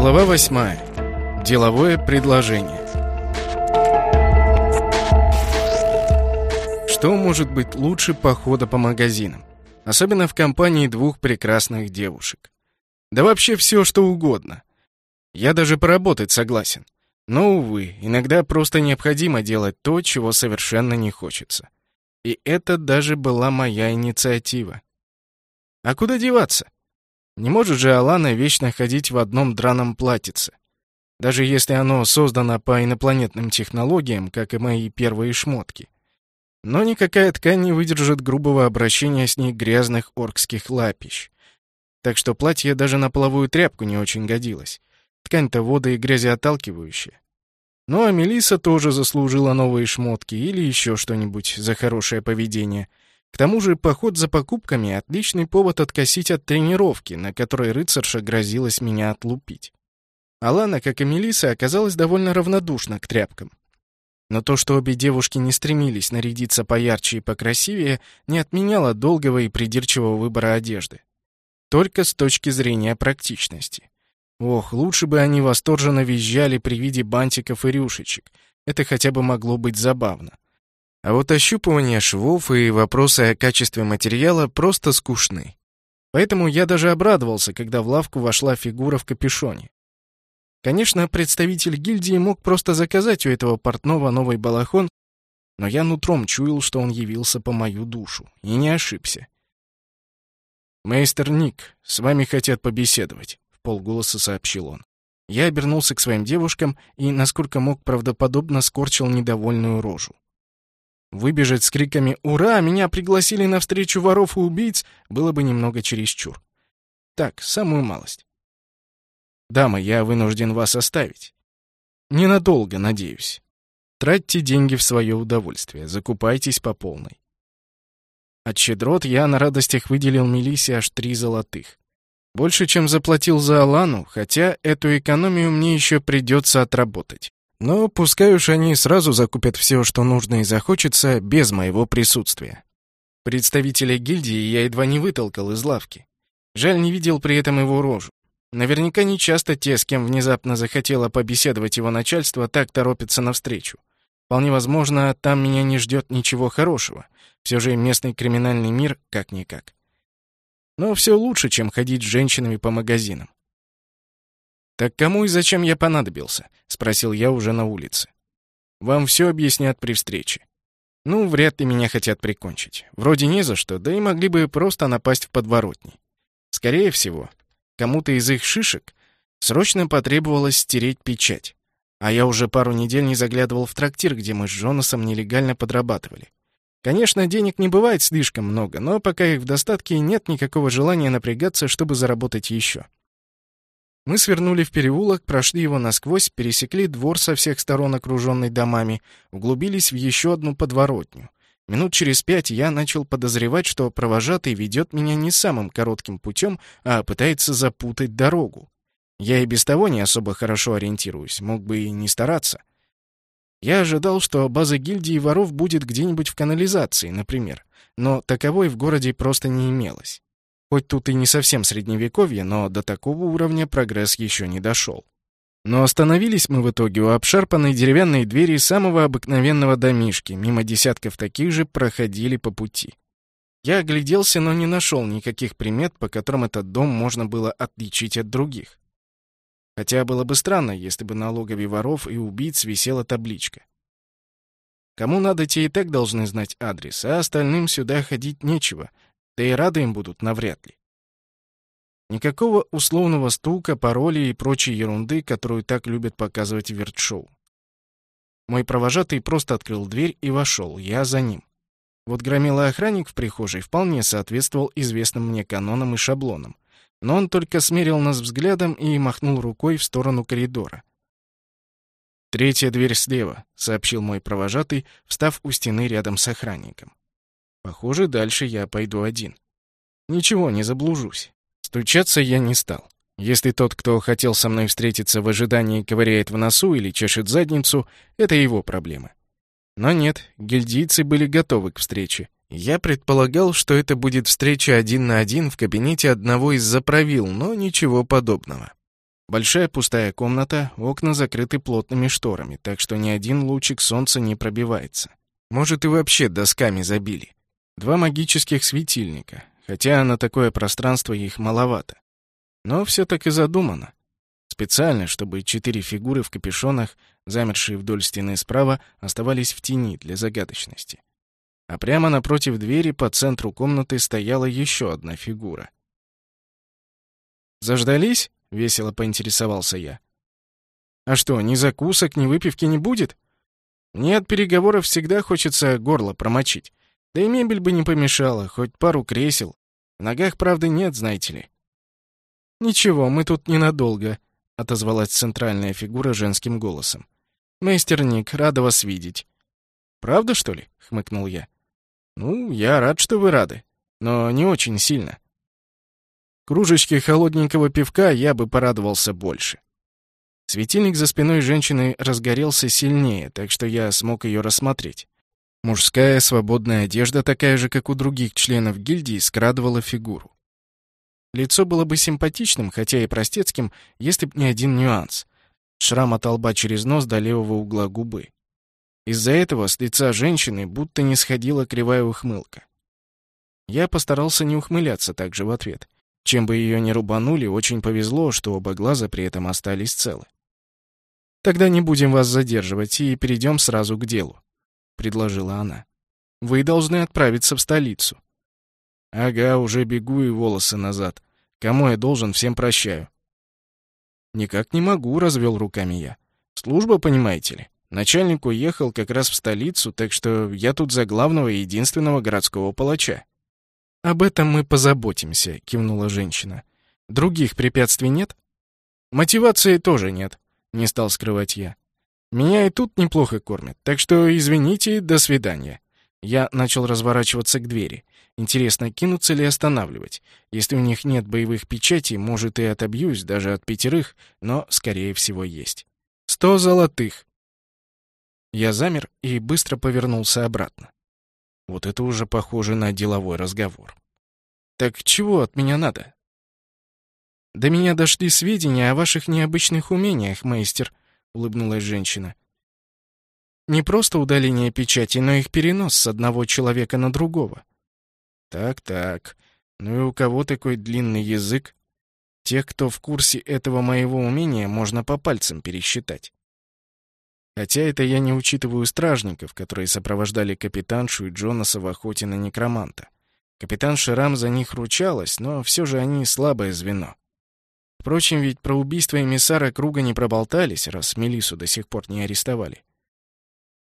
Глава 8. Деловое предложение. Что может быть лучше похода по магазинам? Особенно в компании двух прекрасных девушек. Да вообще все, что угодно. Я даже поработать согласен. Но, увы, иногда просто необходимо делать то, чего совершенно не хочется. И это даже была моя инициатива. А куда деваться? Не может же Алана вечно ходить в одном драном платьице. Даже если оно создано по инопланетным технологиям, как и мои первые шмотки. Но никакая ткань не выдержит грубого обращения с ней грязных оркских лапищ. Так что платье даже на половую тряпку не очень годилось. Ткань-то вода и грязеотталкивающая. Ну а Мелиса тоже заслужила новые шмотки или еще что-нибудь за хорошее поведение — к тому же поход за покупками — отличный повод откосить от тренировки, на которой рыцарша грозилась меня отлупить. Алана, как и Мелиса, оказалась довольно равнодушна к тряпкам. Но то, что обе девушки не стремились нарядиться поярче и покрасивее, не отменяло долгого и придирчивого выбора одежды. Только с точки зрения практичности. Ох, лучше бы они восторженно визжали при виде бантиков и рюшечек. Это хотя бы могло быть забавно. А вот ощупывание швов и вопросы о качестве материала просто скучны. Поэтому я даже обрадовался, когда в лавку вошла фигура в капюшоне. Конечно, представитель гильдии мог просто заказать у этого портного новый балахон, но я нутром чуял, что он явился по мою душу, и не ошибся. «Мейстер Ник, с вами хотят побеседовать», — в полголоса сообщил он. Я обернулся к своим девушкам и, насколько мог, правдоподобно скорчил недовольную рожу. Выбежать с криками «Ура! Меня пригласили на встречу воров и убийц!» было бы немного чересчур. Так, самую малость. «Дама, я вынужден вас оставить. Ненадолго, надеюсь. Тратьте деньги в свое удовольствие, закупайтесь по полной». От щедрот я на радостях выделил Мелисе аж три золотых. Больше, чем заплатил за Алану, хотя эту экономию мне еще придется отработать. Но пускай уж они сразу закупят все, что нужно и захочется, без моего присутствия. Представителя гильдии я едва не вытолкал из лавки. Жаль, не видел при этом его рожу. Наверняка не часто те, с кем внезапно захотело побеседовать его начальство, так торопятся навстречу. Вполне возможно, там меня не ждет ничего хорошего. Все же местный криминальный мир как-никак. Но все лучше, чем ходить с женщинами по магазинам. «Так кому и зачем я понадобился?» — спросил я уже на улице. «Вам все объяснят при встрече». «Ну, вряд ли меня хотят прикончить. Вроде не за что, да и могли бы просто напасть в подворотни. Скорее всего, кому-то из их шишек срочно потребовалось стереть печать. А я уже пару недель не заглядывал в трактир, где мы с Джонасом нелегально подрабатывали. Конечно, денег не бывает слишком много, но пока их в достатке, нет никакого желания напрягаться, чтобы заработать еще. Мы свернули в переулок, прошли его насквозь, пересекли двор со всех сторон, окруженный домами, углубились в еще одну подворотню. Минут через пять я начал подозревать, что провожатый ведет меня не самым коротким путем, а пытается запутать дорогу. Я и без того не особо хорошо ориентируюсь, мог бы и не стараться. Я ожидал, что база гильдии воров будет где-нибудь в канализации, например, но таковой в городе просто не имелось. Хоть тут и не совсем средневековье, но до такого уровня прогресс еще не дошел. Но остановились мы в итоге у обшарпанной деревянной двери самого обыкновенного домишки, мимо десятков таких же проходили по пути. Я огляделся, но не нашел никаких примет, по которым этот дом можно было отличить от других. Хотя было бы странно, если бы на логове воров и убийц висела табличка. Кому надо, те и так должны знать адрес, а остальным сюда ходить нечего, да и рады им будут навряд ли. Никакого условного стука, пароли и прочей ерунды, которую так любят показывать в вертшоу. Мой провожатый просто открыл дверь и вошел, я за ним. Вот громилый охранник в прихожей вполне соответствовал известным мне канонам и шаблонам, но он только смерил нас взглядом и махнул рукой в сторону коридора. «Третья дверь слева», — сообщил мой провожатый, встав у стены рядом с охранником. Похоже, дальше я пойду один. Ничего, не заблужусь. Стучаться я не стал. Если тот, кто хотел со мной встретиться в ожидании, ковыряет в носу или чешет задницу, это его проблемы. Но нет, гильдийцы были готовы к встрече. Я предполагал, что это будет встреча один на один в кабинете одного из заправил, но ничего подобного. Большая пустая комната, окна закрыты плотными шторами, так что ни один лучик солнца не пробивается. Может, и вообще досками забили. Два магических светильника, хотя на такое пространство их маловато. Но все так и задумано. Специально, чтобы четыре фигуры в капюшонах, замершие вдоль стены справа, оставались в тени для загадочности. А прямо напротив двери по центру комнаты стояла еще одна фигура. «Заждались?» — весело поинтересовался я. «А что, ни закусок, ни выпивки не будет?» «Мне от переговоров всегда хочется горло промочить. Да и мебель бы не помешала, хоть пару кресел. В ногах, правда, нет, знаете ли». «Ничего, мы тут ненадолго», — отозвалась центральная фигура женским голосом. «Мастер Ник, рада вас видеть». «Правда, что ли?» — хмыкнул я. «Ну, я рад, что вы рады, но не очень сильно. Кружечки холодненького пивка я бы порадовался больше». Светильник за спиной женщины разгорелся сильнее, так что я смог ее рассмотреть. Мужская свободная одежда, такая же, как у других членов гильдии, скрадывала фигуру. Лицо было бы симпатичным, хотя и простецким, если б не один нюанс. Шрам от лба через нос до левого угла губы. Из-за этого с лица женщины будто не сходила кривая ухмылка. Я постарался не ухмыляться также в ответ. Чем бы ее ни рубанули, очень повезло, что оба глаза при этом остались целы. «Тогда не будем вас задерживать и перейдем сразу к делу», — предложила она. «Вы должны отправиться в столицу». «Ага, уже бегу и волосы назад. Кому я должен, всем прощаю». «Никак не могу», — развел руками я. «Служба, понимаете ли?» Начальник уехал как раз в столицу, так что я тут за главного и единственного городского палача. «Об этом мы позаботимся», — кивнула женщина. «Других препятствий нет?» «Мотивации тоже нет», — не стал скрывать я. «Меня и тут неплохо кормят, так что извините, до свидания». Я начал разворачиваться к двери. Интересно, кинуться ли останавливать? Если у них нет боевых печатей, может, и отобьюсь даже от пятерых, но, скорее всего, есть. «Сто золотых», я замер и быстро повернулся обратно. Вот это уже похоже на деловой разговор. «Так чего от меня надо?» «До меня дошли сведения о ваших необычных умениях, мейстер», — улыбнулась женщина. «Не просто удаление печати, но их перенос с одного человека на другого». «Так-так, ну и у кого такой длинный язык?» Тех, кто в курсе этого моего умения, можно по пальцам пересчитать. Хотя это я не учитываю стражников, которые сопровождали капитаншу и Джонаса в охоте на некроманта. Капитан Ширам за них ручалась, но все же они слабое звено. Впрочем, ведь про убийство эмиссара круга не проболтались, раз Мелису до сих пор не арестовали.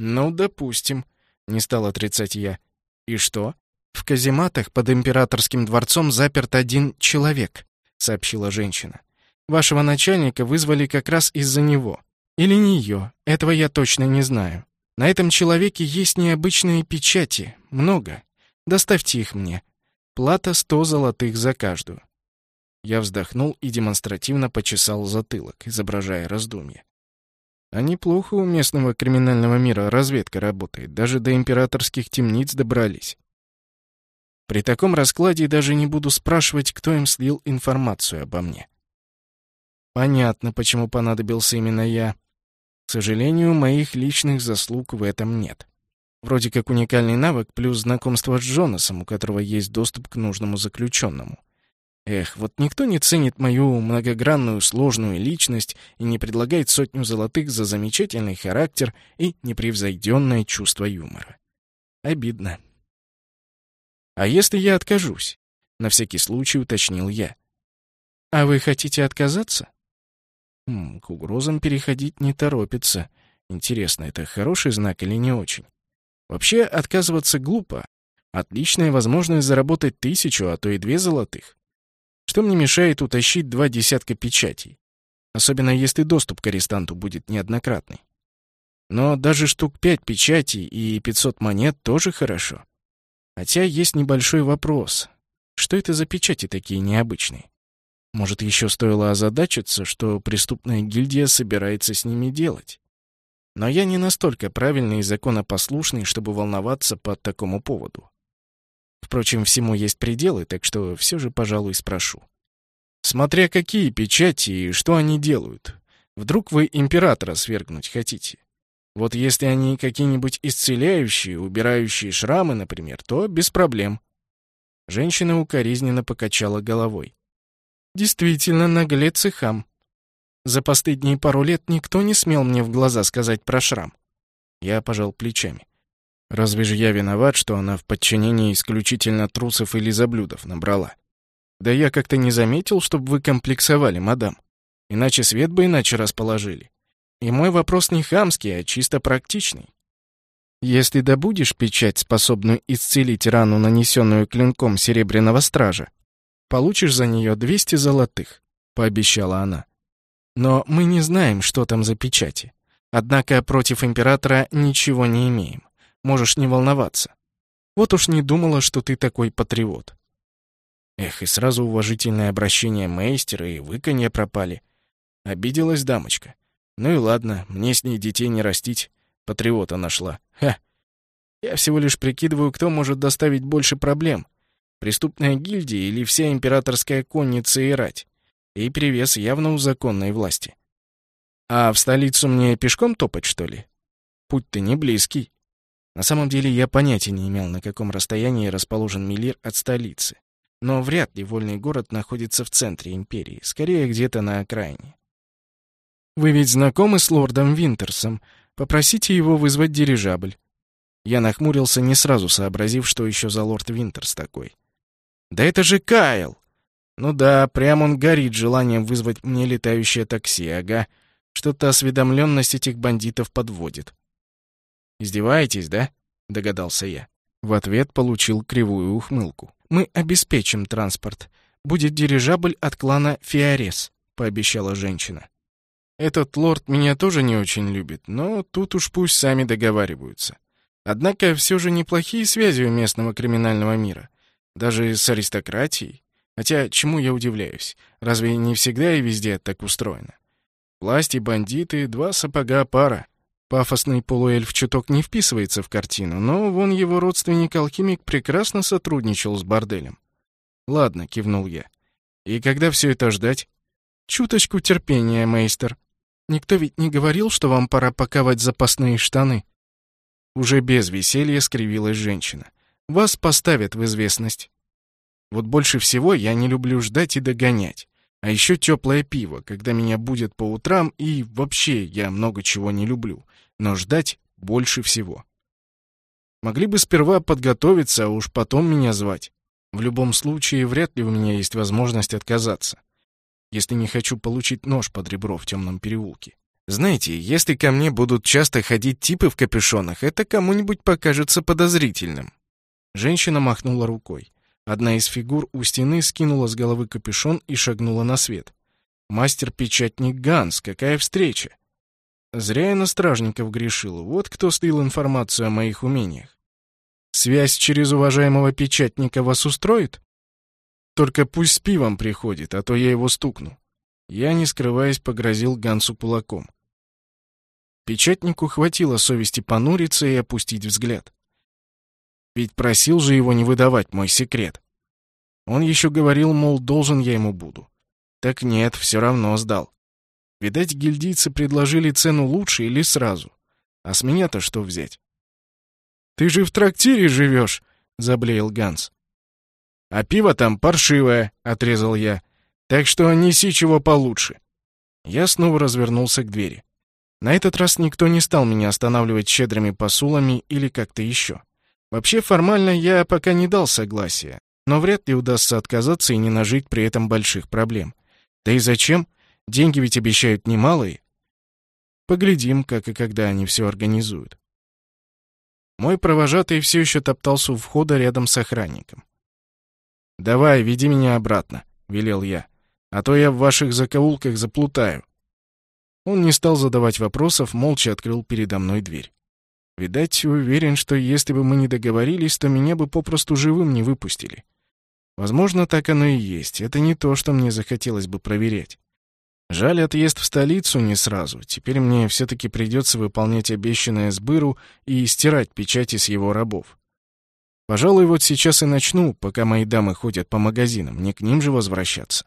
«Ну, допустим», — не стал отрицать я. «И что?» «В казематах под императорским дворцом заперт один человек», — сообщила женщина. «Вашего начальника вызвали как раз из-за него. Или не ее, этого я точно не знаю. На этом человеке есть необычные печати, много. Доставьте их мне. Плата сто золотых за каждую. Я вздохнул и демонстративно почесал затылок, изображая раздумье. А неплохо у местного криминального мира разведка работает, даже до императорских темниц добрались. При таком раскладе даже не буду спрашивать, кто им слил информацию обо мне. Понятно, почему понадобился именно я. К сожалению, моих личных заслуг в этом нет. Вроде как уникальный навык плюс знакомство с Джонасом, у которого есть доступ к нужному заключенному. Эх, вот никто не ценит мою многогранную сложную личность и не предлагает сотню золотых за замечательный характер и непревзойденное чувство юмора. Обидно. «А если я откажусь?» — на всякий случай уточнил я. «А вы хотите отказаться?» Хм, к угрозам переходить не торопится. Интересно, это хороший знак или не очень? Вообще, отказываться глупо. Отличная возможность заработать тысячу, а то и две золотых. Что мне мешает утащить два десятка печатей? Особенно если доступ к арестанту будет неоднократный. Но даже штук пять печатей и 500 монет тоже хорошо. Хотя есть небольшой вопрос. Что это за печати такие необычные? Может, еще стоило озадачиться, что преступная гильдия собирается с ними делать. Но я не настолько правильный и законопослушный, чтобы волноваться по такому поводу. Впрочем, всему есть пределы, так что все же, пожалуй, спрошу. Смотря какие печати и что они делают. Вдруг вы императора свергнуть хотите? Вот если они какие-нибудь исцеляющие, убирающие шрамы, например, то без проблем. Женщина укоризненно покачала головой. Действительно, наглец и хам. За последние пару лет никто не смел мне в глаза сказать про шрам. Я пожал плечами. Разве же я виноват, что она в подчинении исключительно трусов или заблюдов набрала? Да я как-то не заметил, чтобы вы комплексовали, мадам. Иначе свет бы иначе расположили. И мой вопрос не хамский, а чисто практичный. Если добудешь печать, способную исцелить рану, нанесенную клинком Серебряного Стража, получишь за нее 200 золотых, пообещала она. Но мы не знаем, что там за печати. Однако против императора ничего не имеем. Можешь не волноваться. Вот уж не думала, что ты такой патриот. Эх, и сразу уважительное обращение мейстера и выканье пропали. Обиделась дамочка. Ну и ладно, мне с ней детей не растить. Патриота нашла. Ха! Я всего лишь прикидываю, кто может доставить больше проблем. Преступная гильдия или вся императорская конница и рать. И перевес явно у законной власти. А в столицу мне пешком топать, что ли? Путь-то не близкий. На самом деле я понятия не имел, на каком расстоянии расположен Милир от столицы. Но вряд ли вольный город находится в центре империи, скорее где-то на окраине. «Вы ведь знакомы с лордом Винтерсом? Попросите его вызвать дирижабль». Я нахмурился, не сразу сообразив, что еще за лорд Винтерс такой. «Да это же Кайл!» «Ну да, прям он горит желанием вызвать мне летающее такси, ага. Что-то осведомленность этих бандитов подводит». «Издеваетесь, да?» — догадался я. В ответ получил кривую ухмылку. «Мы обеспечим транспорт. Будет дирижабль от клана Фиорес», — пообещала женщина. «Этот лорд меня тоже не очень любит, но тут уж пусть сами договариваются. Однако все же неплохие связи у местного криминального мира. Даже с аристократией. Хотя чему я удивляюсь? Разве не всегда и везде так устроено? Власть и бандиты — два сапога пара. Пафосный полуэльф чуток не вписывается в картину, но вон его родственник-алхимик прекрасно сотрудничал с борделем. «Ладно», — кивнул я. «И когда все это ждать?» «Чуточку терпения, мейстер. Никто ведь не говорил, что вам пора паковать запасные штаны?» Уже без веселья скривилась женщина. «Вас поставят в известность». Вот больше всего я не люблю ждать и догонять. А еще теплое пиво, когда меня будет по утрам, и вообще я много чего не люблю но ждать больше всего. Могли бы сперва подготовиться, а уж потом меня звать. В любом случае, вряд ли у меня есть возможность отказаться, если не хочу получить нож под ребро в темном переулке. Знаете, если ко мне будут часто ходить типы в капюшонах, это кому-нибудь покажется подозрительным. Женщина махнула рукой. Одна из фигур у стены скинула с головы капюшон и шагнула на свет. Мастер-печатник Ганс, какая встреча! Зря я на стражников грешил. Вот кто слил информацию о моих умениях. Связь через уважаемого печатника вас устроит? Только пусть с пивом приходит, а то я его стукну. Я, не скрываясь, погрозил Гансу кулаком. Печатнику хватило совести понуриться и опустить взгляд. Ведь просил же его не выдавать мой секрет. Он еще говорил, мол, должен я ему буду. Так нет, все равно сдал. Видать, гильдийцы предложили цену лучше или сразу. А с меня-то что взять? «Ты же в трактире живешь!» — заблеял Ганс. «А пиво там паршивое», — отрезал я. «Так что неси чего получше». Я снова развернулся к двери. На этот раз никто не стал меня останавливать щедрыми посулами или как-то еще. Вообще, формально я пока не дал согласия, но вряд ли удастся отказаться и не нажить при этом больших проблем. Да и зачем? Деньги ведь обещают немалые. Поглядим, как и когда они все организуют. Мой провожатый все еще топтался у входа рядом с охранником. «Давай, веди меня обратно», — велел я, «а то я в ваших закоулках заплутаю». Он не стал задавать вопросов, молча открыл передо мной дверь. Видать, уверен, что если бы мы не договорились, то меня бы попросту живым не выпустили. Возможно, так оно и есть. Это не то, что мне захотелось бы проверять. Жаль, отъезд в столицу не сразу. Теперь мне все-таки придется выполнять обещанное Сбыру и стирать печати с его рабов. Пожалуй, вот сейчас и начну, пока мои дамы ходят по магазинам, не к ним же возвращаться.